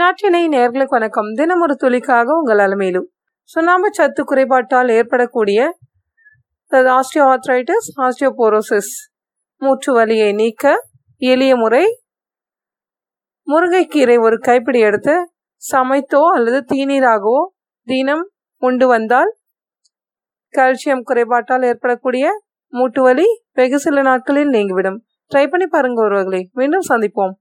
நாட்டினை நேர்களுக்கு வணக்கம். தினம் ஒரு துளிக்காக உங்கள் அலமையிலும். சுண்ணாம்பு சத்து குறைபாட்டால் ஏற்படக்கூடிய ஆஸ்டியோ ஆர்த்ரைட்டிஸ் ஆஸ்டியோபோரோசிஸ் மூச்சு வலியை நீக்க எளிய முறை முருங்கைக்கீரை ஒரு கைப்பிடி எடுத்து சமைத்தோ அல்லது தீநீராகவோ தினம் உண்டு வந்தால் கால்சியம் குறைபாட்டால் ஏற்படக்கூடிய மூட்டு வலி வெகு சில நாட்களில் நீங்கிவிடும். ட்ரை பண்ணி பாருங்க ஒருவர்களை. மீண்டும் சந்திப்போம்.